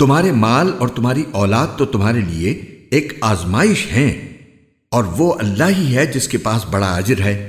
تمہارے مال اور تمہاری اولاد تو تمہارے لیے ایک آزمائش ہیں اور وہ اللہ ہی ہے جس کے پاس بڑا اجر ہے۔